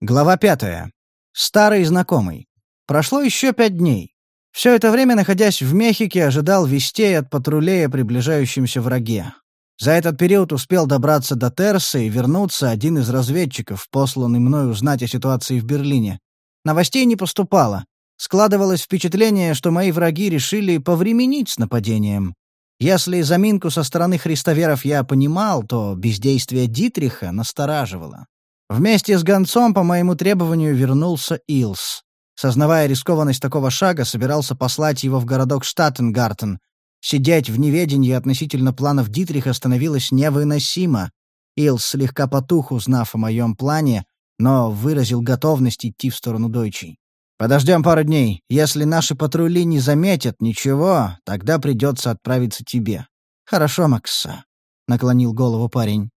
Глава пятая. Старый знакомый. Прошло еще пять дней. Все это время, находясь в Мехике, ожидал вестей от патрулей о приближающемся враге. За этот период успел добраться до Терса и вернуться один из разведчиков, посланный мной узнать о ситуации в Берлине. Новостей не поступало. Складывалось впечатление, что мои враги решили повременить с нападением. Если заминку со стороны христоверов я понимал, то бездействие Дитриха настораживало. Вместе с гонцом по моему требованию вернулся Илс. Сознавая рискованность такого шага, собирался послать его в городок Штаттенгартен. Сидеть в неведении относительно планов Дитриха становилось невыносимо. Илс слегка потух, узнав о моем плане, но выразил готовность идти в сторону Дойчей. «Подождем пару дней. Если наши патрули не заметят ничего, тогда придется отправиться тебе». «Хорошо, Макса», — наклонил голову парень.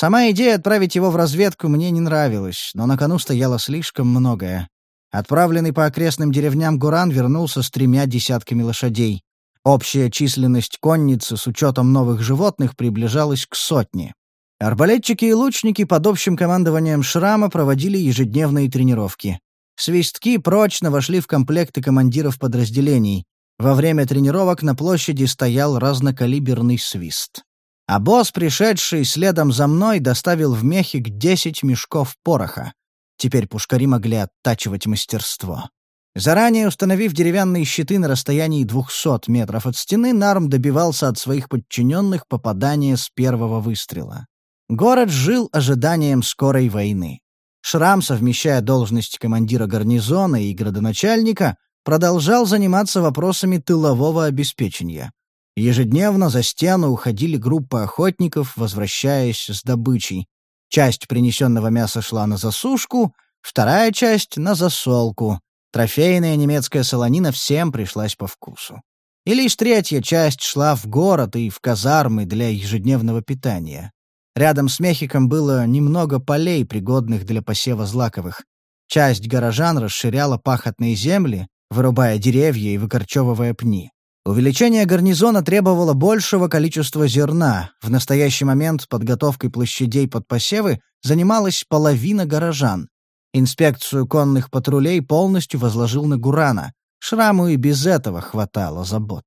Сама идея отправить его в разведку мне не нравилась, но на кону стояло слишком многое. Отправленный по окрестным деревням Гуран вернулся с тремя десятками лошадей. Общая численность конницы с учетом новых животных приближалась к сотне. Арбалетчики и лучники под общим командованием Шрама проводили ежедневные тренировки. Свистки прочно вошли в комплекты командиров подразделений. Во время тренировок на площади стоял разнокалиберный свист. А босс, пришедший следом за мной, доставил в Мехик десять мешков пороха. Теперь пушкари могли оттачивать мастерство. Заранее установив деревянные щиты на расстоянии 200 метров от стены, Нарм добивался от своих подчиненных попадания с первого выстрела. Город жил ожиданием скорой войны. Шрам, совмещая должность командира гарнизона и градоначальника, продолжал заниматься вопросами тылового обеспечения. Ежедневно за стену уходили группы охотников, возвращаясь с добычей. Часть принесенного мяса шла на засушку, вторая часть — на засолку. Трофейная немецкая солонина всем пришлась по вкусу. И лишь третья часть шла в город и в казармы для ежедневного питания. Рядом с Мехиком было немного полей, пригодных для посева злаковых. Часть горожан расширяла пахотные земли, вырубая деревья и выкорчевывая пни. Увеличение гарнизона требовало большего количества зерна. В настоящий момент подготовкой площадей под посевы занималась половина горожан. Инспекцию конных патрулей полностью возложил на Гурана. Шраму и без этого хватало забот.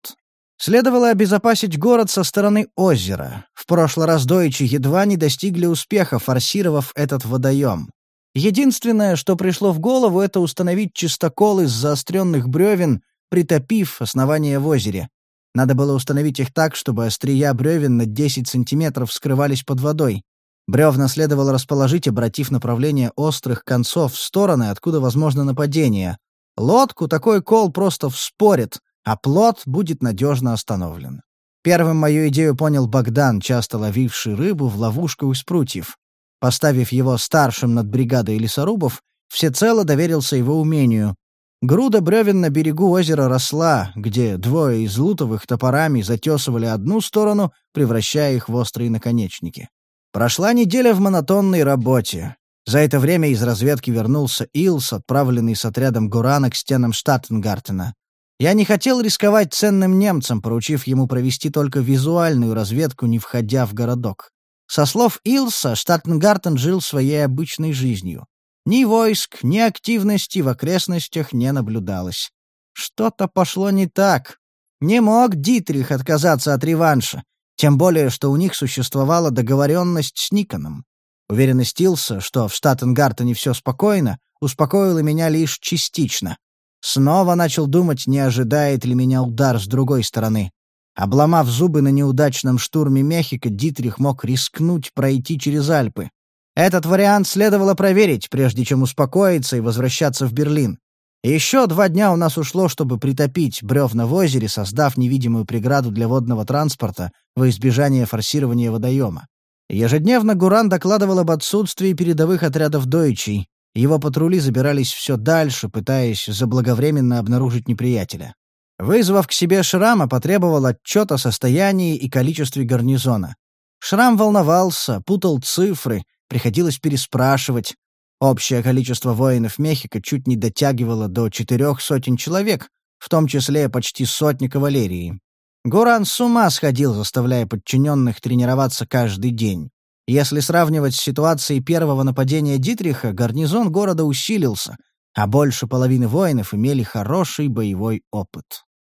Следовало обезопасить город со стороны озера. В прошлый раз дойчи едва не достигли успеха, форсировав этот водоем. Единственное, что пришло в голову, это установить чистокол из заостренных бревен притопив основание в озере. Надо было установить их так, чтобы острия бревен на 10 сантиметров скрывались под водой. Бревна следовало расположить, обратив направление острых концов в стороны, откуда возможно нападение. Лодку такой кол просто вспорит, а плот будет надежно остановлен. Первым мою идею понял Богдан, часто ловивший рыбу в ловушку из прутьев. Поставив его старшим над бригадой лесорубов, всецело доверился его умению, Груда бревен на берегу озера росла, где двое из лутовых топорами затесывали одну сторону, превращая их в острые наконечники. Прошла неделя в монотонной работе. За это время из разведки вернулся Илс, отправленный с отрядом Гурана к стенам Штаттенгартена. Я не хотел рисковать ценным немцам, поручив ему провести только визуальную разведку, не входя в городок. Со слов Илса, Штаттенгартен жил своей обычной жизнью. Ни войск, ни активности в окрестностях не наблюдалось. Что-то пошло не так. Не мог Дитрих отказаться от реванша, тем более, что у них существовала договоренность с Никоном. Уверенность Илса, что в Штаттенгартене все спокойно, успокоила меня лишь частично. Снова начал думать, не ожидает ли меня удар с другой стороны. Обломав зубы на неудачном штурме Мехико, Дитрих мог рискнуть пройти через Альпы. Этот вариант следовало проверить, прежде чем успокоиться и возвращаться в Берлин. Еще два дня у нас ушло, чтобы притопить бревна в озере, создав невидимую преграду для водного транспорта во избежание форсирования водоема. Ежедневно Гуран докладывал об отсутствии передовых отрядов дойчей. Его патрули забирались все дальше, пытаясь заблаговременно обнаружить неприятеля. Вызвав к себе Шрама, потребовал отчет о состоянии и количестве гарнизона. Шрам волновался, путал цифры, Приходилось переспрашивать. Общее количество воинов Мехико чуть не дотягивало до четырех сотен человек, в том числе почти сотни кавалерии. Гуран с ума сходил, заставляя подчиненных тренироваться каждый день. Если сравнивать с ситуацией первого нападения Дитриха, гарнизон города усилился, а больше половины воинов имели хороший боевой опыт.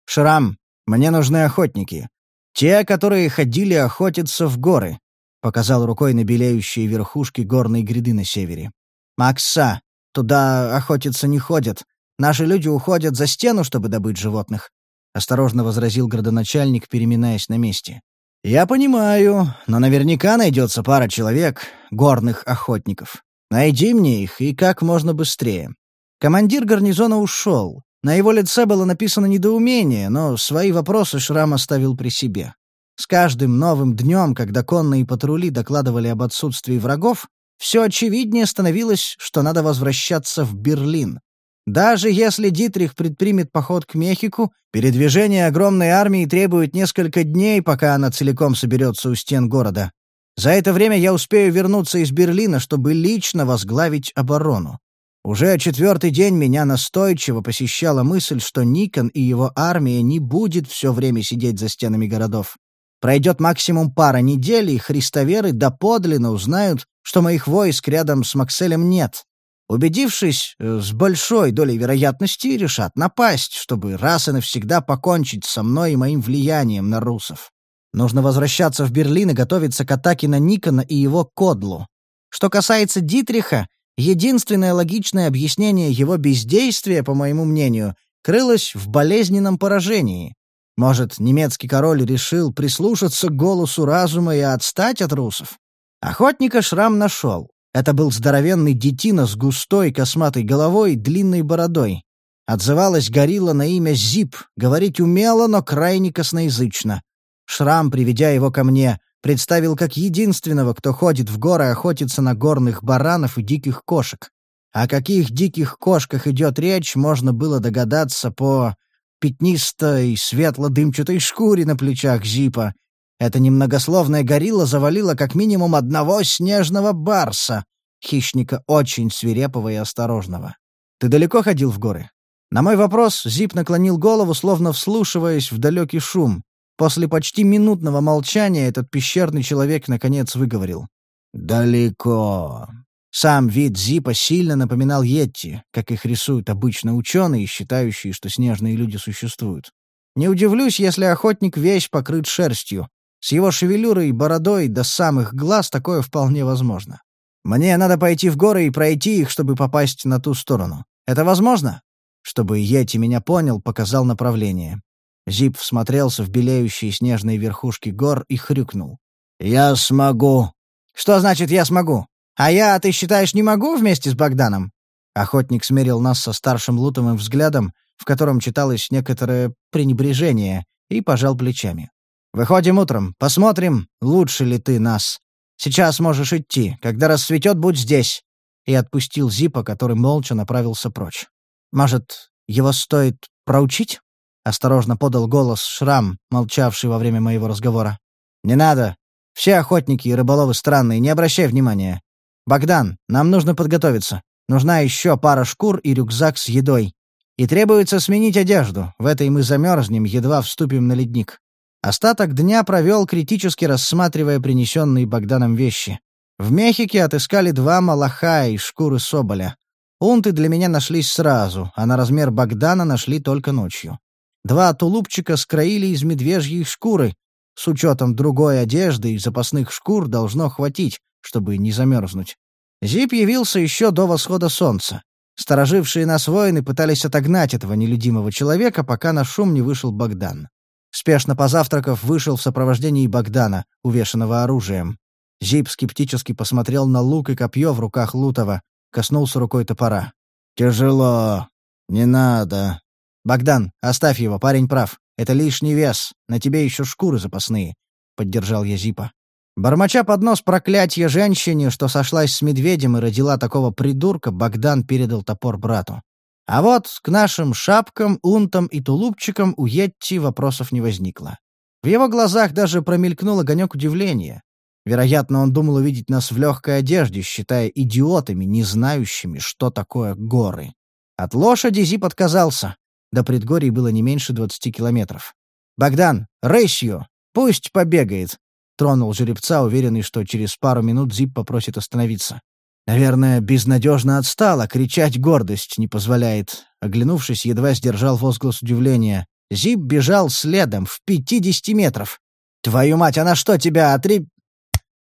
«Шрам, мне нужны охотники. Те, которые ходили охотиться в горы», — показал рукой на белеющие верхушки горной гряды на севере. «Макса, туда охотиться не ходят. Наши люди уходят за стену, чтобы добыть животных», — осторожно возразил градоначальник, переминаясь на месте. «Я понимаю, но наверняка найдется пара человек, горных охотников. Найди мне их, и как можно быстрее». Командир гарнизона ушел. На его лице было написано недоумение, но свои вопросы Шрам оставил при себе. С каждым новым днем, когда конные патрули докладывали об отсутствии врагов, все очевиднее становилось, что надо возвращаться в Берлин. Даже если Дитрих предпримет поход к Мехику, передвижение огромной армии требует несколько дней, пока она целиком соберется у стен города. За это время я успею вернуться из Берлина, чтобы лично возглавить оборону. Уже четвертый день меня настойчиво посещала мысль, что Никон и его армия не будет все время сидеть за стенами городов. Пройдет максимум пара недель, и христоверы доподлинно узнают, что моих войск рядом с Макселем нет. Убедившись э, с большой долей вероятности, решат напасть, чтобы раз и навсегда покончить со мной и моим влиянием на русов. Нужно возвращаться в Берлин и готовиться к атаке на Никона и его Кодлу. Что касается Дитриха, единственное логичное объяснение его бездействия, по моему мнению, крылось в болезненном поражении. Может, немецкий король решил прислушаться к голосу разума и отстать от русов? Охотника Шрам нашел. Это был здоровенный детина с густой косматой головой и длинной бородой. Отзывалась горилла на имя Зип, говорить умело, но крайне косноязычно. Шрам, приведя его ко мне, представил как единственного, кто ходит в горы охотиться на горных баранов и диких кошек. О каких диких кошках идет речь, можно было догадаться по пятнистой светло-дымчатой шкуре на плечах Зипа, эта немногословная горилла завалила как минимум одного снежного барса, хищника очень свирепого и осторожного. «Ты далеко ходил в горы?» На мой вопрос Зип наклонил голову, словно вслушиваясь в далекий шум. После почти минутного молчания этот пещерный человек наконец выговорил. «Далеко». Сам вид Зипа сильно напоминал Йетти, как их рисуют обычно ученые, считающие, что снежные люди существуют. Не удивлюсь, если охотник весь покрыт шерстью, с его шевелюрой и бородой до самых глаз такое вполне возможно. Мне надо пойти в горы и пройти их, чтобы попасть на ту сторону. Это возможно? Чтобы Йети меня понял, показал направление. Зип всмотрелся в белеющие снежные верхушки гор и хрюкнул. «Я смогу». «Что значит «я смогу»? А я, ты считаешь, не могу вместе с Богданом?» Охотник смерил нас со старшим лутовым взглядом, в котором читалось некоторое пренебрежение, и пожал плечами. Выходим утром, посмотрим, лучше ли ты нас. Сейчас можешь идти. Когда рассветет, будь здесь». И отпустил Зипа, который молча направился прочь. «Может, его стоит проучить?» — осторожно подал голос Шрам, молчавший во время моего разговора. «Не надо. Все охотники и рыболовы странные, не обращай внимания. Богдан, нам нужно подготовиться. Нужна еще пара шкур и рюкзак с едой. И требуется сменить одежду. В этой мы замерзнем, едва вступим на ледник. Остаток дня провел, критически рассматривая принесенные Богданом вещи. В Мехике отыскали два малаха из шкуры соболя. Унты для меня нашлись сразу, а на размер Богдана нашли только ночью. Два тулупчика скроили из медвежьей шкуры. С учетом другой одежды и запасных шкур должно хватить, чтобы не замерзнуть. Зип явился еще до восхода солнца. Сторожившие нас воины пытались отогнать этого нелюдимого человека, пока на шум не вышел Богдан. Спешно позавтракав, вышел в сопровождении Богдана, увешанного оружием. Зип скептически посмотрел на лук и копье в руках Лутова, коснулся рукой топора. «Тяжело. Не надо». «Богдан, оставь его, парень прав. Это лишний вес. На тебе еще шкуры запасные», — поддержал я Зипа. Бормоча под нос проклятье женщине, что сошлась с медведем и родила такого придурка, Богдан передал топор брату. А вот к нашим шапкам, унтам и тулупчикам у Йетти вопросов не возникло. В его глазах даже промелькнул огонек удивления. Вероятно, он думал увидеть нас в легкой одежде, считая идиотами, не знающими, что такое горы. От лошади Зип отказался. До предгорий было не меньше двадцати километров. «Богдан, рысью! Пусть побегает!» Тронул жеребца, уверенный, что через пару минут Зип попросит остановиться. Наверное, безнадежно отстала, кричать гордость не позволяет. Оглянувшись, едва сдержал возглас удивления. Зип бежал следом, в пятидесяти метров. «Твою мать, она что, тебя отри...»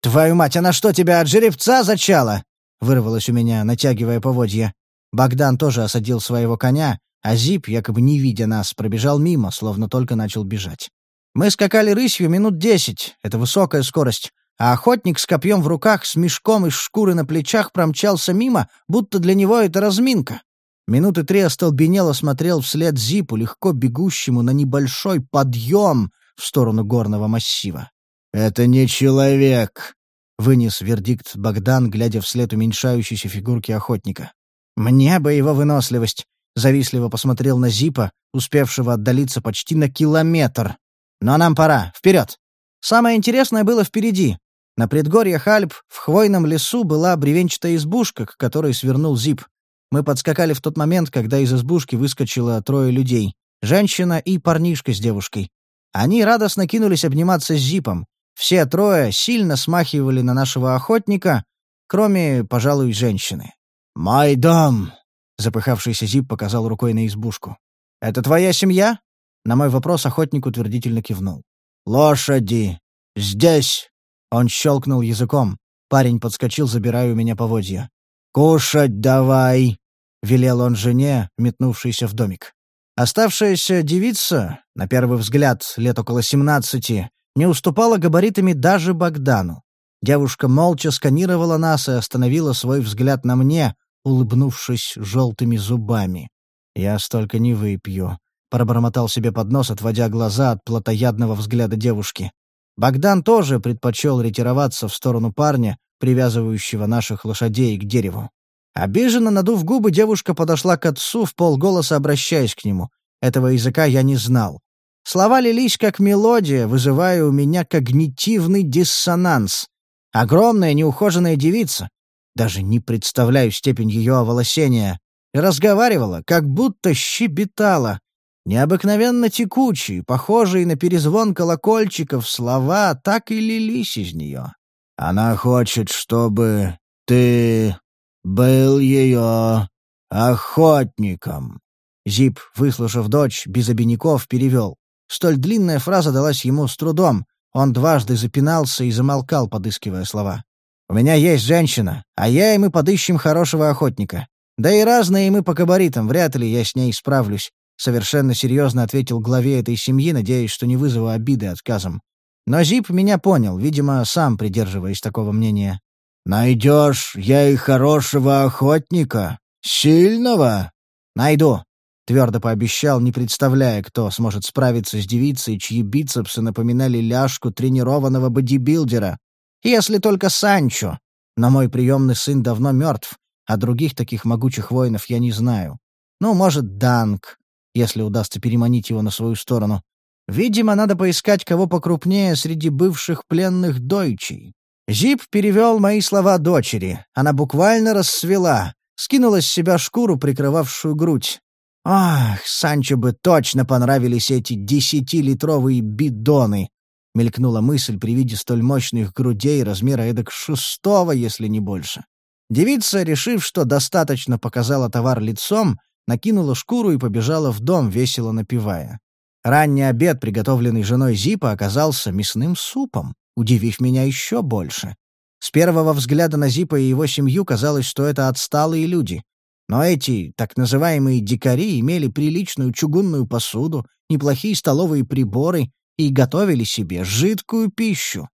«Твою мать, она что, тебя от жеребца зачала?» — вырвалось у меня, натягивая поводья. Богдан тоже осадил своего коня, а Зип, якобы не видя нас, пробежал мимо, словно только начал бежать. Мы скакали рысью минут десять, это высокая скорость, а охотник с копьем в руках, с мешком из шкуры на плечах промчался мимо, будто для него это разминка. Минуты три остолбенело смотрел вслед Зипу, легко бегущему на небольшой подъем в сторону горного массива. «Это не человек», — вынес вердикт Богдан, глядя вслед уменьшающейся фигурки охотника. «Мне бы его выносливость», — завистливо посмотрел на Зипа, успевшего отдалиться почти на километр. «Но нам пора. Вперед!» Самое интересное было впереди. На предгорьях Альп в хвойном лесу была бревенчатая избушка, к которой свернул Зип. Мы подскакали в тот момент, когда из избушки выскочило трое людей. Женщина и парнишка с девушкой. Они радостно кинулись обниматься с Зипом. Все трое сильно смахивали на нашего охотника, кроме, пожалуй, женщины. «Мой дом!» — запыхавшийся Зип показал рукой на избушку. «Это твоя семья?» На мой вопрос охотник утвердительно кивнул. «Лошади! Здесь!» Он щелкнул языком. Парень подскочил, забирая у меня поводья. «Кушать давай!» — велел он жене, метнувшейся в домик. Оставшаяся девица, на первый взгляд, лет около семнадцати, не уступала габаритами даже Богдану. Девушка молча сканировала нас и остановила свой взгляд на мне, улыбнувшись желтыми зубами. «Я столько не выпью», — пробормотал себе под нос, отводя глаза от плотоядного взгляда девушки. Богдан тоже предпочел ретироваться в сторону парня, привязывающего наших лошадей к дереву. Обиженно надув губы, девушка подошла к отцу, в полголоса обращаясь к нему. Этого языка я не знал. Слова лились как мелодия, вызывая у меня когнитивный диссонанс. Огромная неухоженная девица, даже не представляю степень ее оволосения, разговаривала, как будто щебетала, Необыкновенно текучие, похожие на перезвон колокольчиков слова так и лились из нее. «Она хочет, чтобы ты был ее охотником». Зип, выслушав дочь, без обиняков перевел. Столь длинная фраза далась ему с трудом. Он дважды запинался и замолкал, подыскивая слова. «У меня есть женщина, а я и мы подыщем хорошего охотника. Да и разные мы по габаритам, вряд ли я с ней справлюсь. Совершенно серьезно ответил главе этой семьи, надеясь, что не вызову обиды отказом. Но Зип меня понял, видимо, сам придерживаясь такого мнения. «Найдешь я и хорошего охотника? Сильного?» «Найду», — твердо пообещал, не представляя, кто сможет справиться с девицей, чьи бицепсы напоминали ляжку тренированного бодибилдера. «Если только Санчо. Но мой приемный сын давно мертв, а других таких могучих воинов я не знаю. Ну, может, Данк если удастся переманить его на свою сторону. Видимо, надо поискать кого покрупнее среди бывших пленных дойчей. Зип перевел мои слова дочери. Она буквально расцвела, скинула с себя шкуру, прикрывавшую грудь. «Ах, Санчо бы точно понравились эти десятилитровые бидоны!» — мелькнула мысль при виде столь мощных грудей размера эдак шестого, если не больше. Девица, решив, что достаточно показала товар лицом, накинула шкуру и побежала в дом, весело напевая. Ранний обед, приготовленный женой Зипа, оказался мясным супом, удивив меня еще больше. С первого взгляда на Зипа и его семью казалось, что это отсталые люди. Но эти, так называемые дикари, имели приличную чугунную посуду, неплохие столовые приборы и готовили себе жидкую пищу.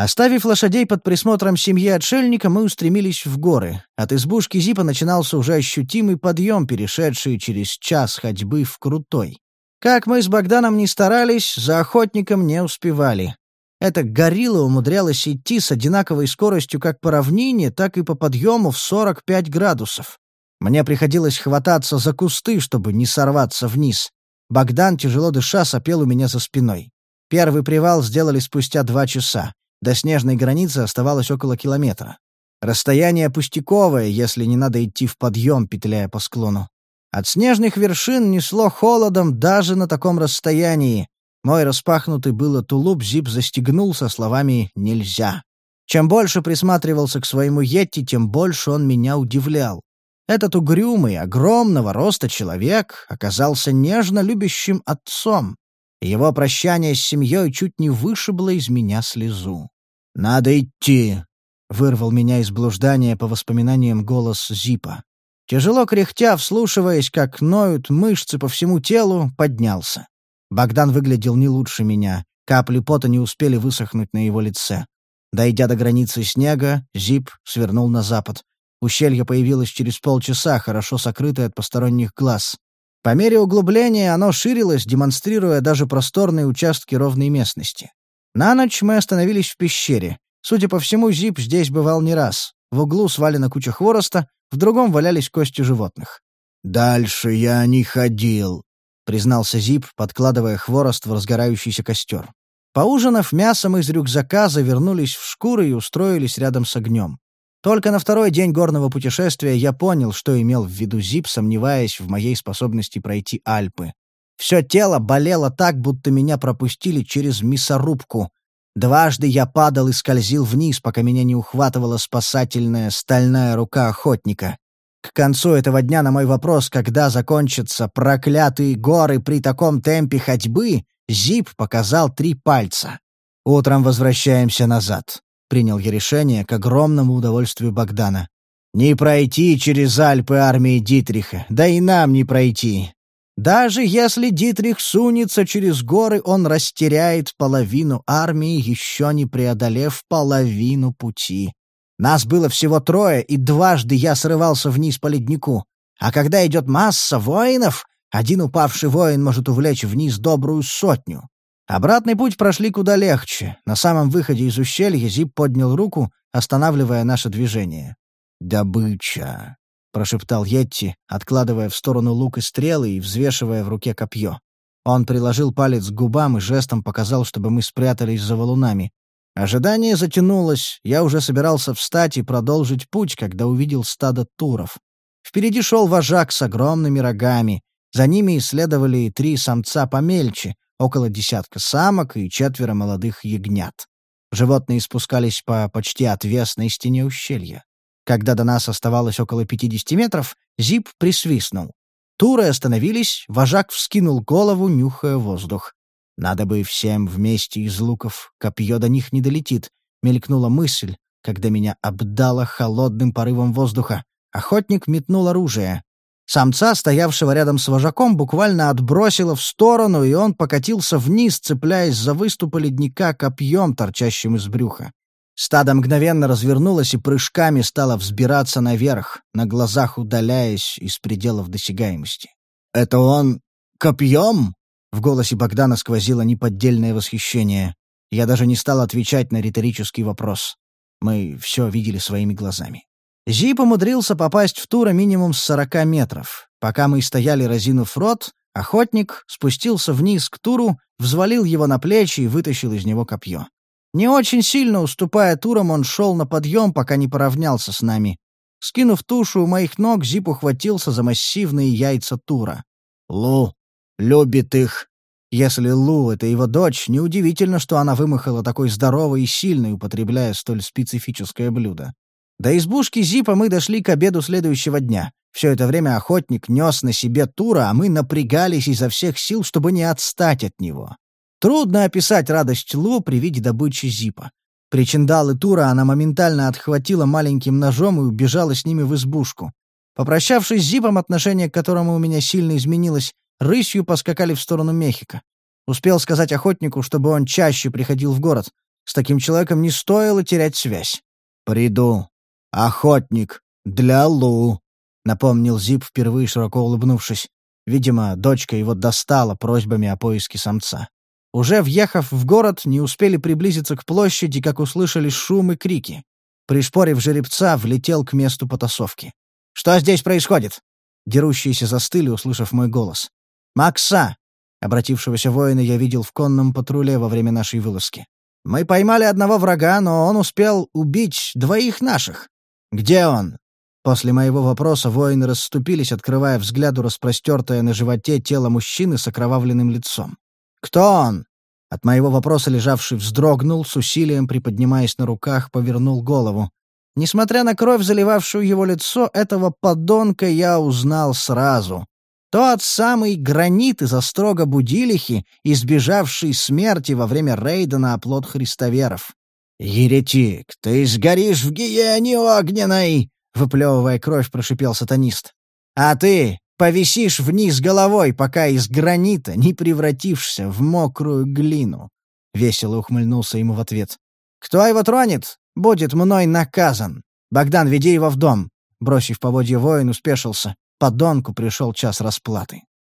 Оставив лошадей под присмотром семьи отшельника, мы устремились в горы. От избушки Зипа начинался уже ощутимый подъем, перешедший через час ходьбы в крутой. Как мы с Богданом не старались, за охотником не успевали. Эта горилла умудрялась идти с одинаковой скоростью как по равнине, так и по подъему в 45 градусов. Мне приходилось хвататься за кусты, чтобы не сорваться вниз. Богдан, тяжело дыша, сопел у меня за спиной. Первый привал сделали спустя два часа. До снежной границы оставалось около километра. Расстояние пустяковое, если не надо идти в подъем, петляя по склону. От снежных вершин несло холодом даже на таком расстоянии. Мой распахнутый было тулуп Зип застегнул со словами «нельзя». Чем больше присматривался к своему Йетти, тем больше он меня удивлял. Этот угрюмый, огромного роста человек оказался нежно любящим отцом. Его прощание с семьей чуть не вышибло из меня слезу. «Надо идти», — вырвал меня из блуждания по воспоминаниям голос Зипа. Тяжело кряхтя, вслушиваясь, как ноют мышцы по всему телу, поднялся. Богдан выглядел не лучше меня. Капли пота не успели высохнуть на его лице. Дойдя до границы снега, Зип свернул на запад. Ущелье появилось через полчаса, хорошо сокрытое от посторонних глаз. По мере углубления оно ширилось, демонстрируя даже просторные участки ровной местности. На ночь мы остановились в пещере. Судя по всему, Зип здесь бывал не раз. В углу свалена куча хвороста, в другом валялись кости животных. «Дальше я не ходил», — признался Зип, подкладывая хворост в разгорающийся костер. Поужинав мясом из рюкзака, завернулись в шкуры и устроились рядом с огнем. Только на второй день горного путешествия я понял, что имел в виду Зип, сомневаясь в моей способности пройти Альпы. Все тело болело так, будто меня пропустили через мясорубку. Дважды я падал и скользил вниз, пока меня не ухватывала спасательная стальная рука охотника. К концу этого дня на мой вопрос, когда закончатся проклятые горы при таком темпе ходьбы, Зип показал три пальца. «Утром возвращаемся назад», — принял я решение к огромному удовольствию Богдана. «Не пройти через Альпы армии Дитриха, да и нам не пройти. Даже если Дитрих сунется через горы, он растеряет половину армии, еще не преодолев половину пути. Нас было всего трое, и дважды я срывался вниз по леднику. А когда идет масса воинов, один упавший воин может увлечь вниз добрую сотню. Обратный путь прошли куда легче. На самом выходе из ущелья Зип поднял руку, останавливая наше движение. «Добыча», — прошептал Йетти, откладывая в сторону лук и стрелы и взвешивая в руке копье. Он приложил палец к губам и жестом показал, чтобы мы спрятались за валунами. Ожидание затянулось, я уже собирался встать и продолжить путь, когда увидел стадо туров. Впереди шел вожак с огромными рогами. За ними исследовали три самца помельче, около десятка самок и четверо молодых ягнят. Животные спускались по почти отвесной стене ущелья. Когда до нас оставалось около 50 метров, Зип присвистнул. Туры остановились, вожак вскинул голову, нюхая воздух. «Надо бы всем вместе из луков, копье до них не долетит», — мелькнула мысль, когда меня обдало холодным порывом воздуха. Охотник метнул оружие. Самца, стоявшего рядом с вожаком, буквально отбросило в сторону, и он покатился вниз, цепляясь за выступы ледника копьем, торчащим из брюха. Стадо мгновенно развернулось и прыжками стало взбираться наверх, на глазах удаляясь из пределов досягаемости. «Это он копьем?» В голосе Богдана сквозило неподдельное восхищение. Я даже не стал отвечать на риторический вопрос. Мы все видели своими глазами. Зип умудрился попасть в Тура минимум с сорока метров. Пока мы стояли разинув рот, охотник спустился вниз к Туру, взвалил его на плечи и вытащил из него копье. Не очень сильно уступая турам, он шел на подъем, пока не поравнялся с нами. Скинув тушу у моих ног, Зип ухватился за массивные яйца тура. «Лу любит их». Если Лу — это его дочь, неудивительно, что она вымахала такой здоровой и сильной, употребляя столь специфическое блюдо. До избушки Зипа мы дошли к обеду следующего дня. Все это время охотник нес на себе тура, а мы напрягались изо всех сил, чтобы не отстать от него. Трудно описать радость Лу при виде добычи Зипа. Причиндалы Тура она моментально отхватила маленьким ножом и убежала с ними в избушку. Попрощавшись с Зипом, отношение к которому у меня сильно изменилось, рысью поскакали в сторону Мехико. Успел сказать охотнику, чтобы он чаще приходил в город. С таким человеком не стоило терять связь. «Приду. Охотник. Для Лу», — напомнил Зип, впервые широко улыбнувшись. Видимо, дочка его достала просьбами о поиске самца. Уже въехав в город, не успели приблизиться к площади, как услышали шум и крики. Пришпорив жеребца, влетел к месту потасовки. «Что здесь происходит?» Дерущиеся застыли, услышав мой голос. «Макса!» Обратившегося воина я видел в конном патруле во время нашей вылазки. «Мы поймали одного врага, но он успел убить двоих наших. Где он?» После моего вопроса воины расступились, открывая взгляду распростертое на животе тело мужчины с окровавленным лицом. «Кто он?» От моего вопроса лежавший вздрогнул, с усилием приподнимаясь на руках, повернул голову. Несмотря на кровь, заливавшую его лицо, этого подонка я узнал сразу. Тот самый гранит из острога Будилихи, избежавший смерти во время рейда на оплот христоверов. «Еретик, ты сгоришь в гиене огненной!» — выплевывая кровь, прошипел сатанист. «А ты повисишь вниз головой, пока из гранита не превратишься в мокрую глину!» — весело ухмыльнулся ему в ответ. «Кто его тронет, будет мной наказан. Богдан, веди его в дом!» Бросив поводье воину, спешился. Подонку пришел час расплаты.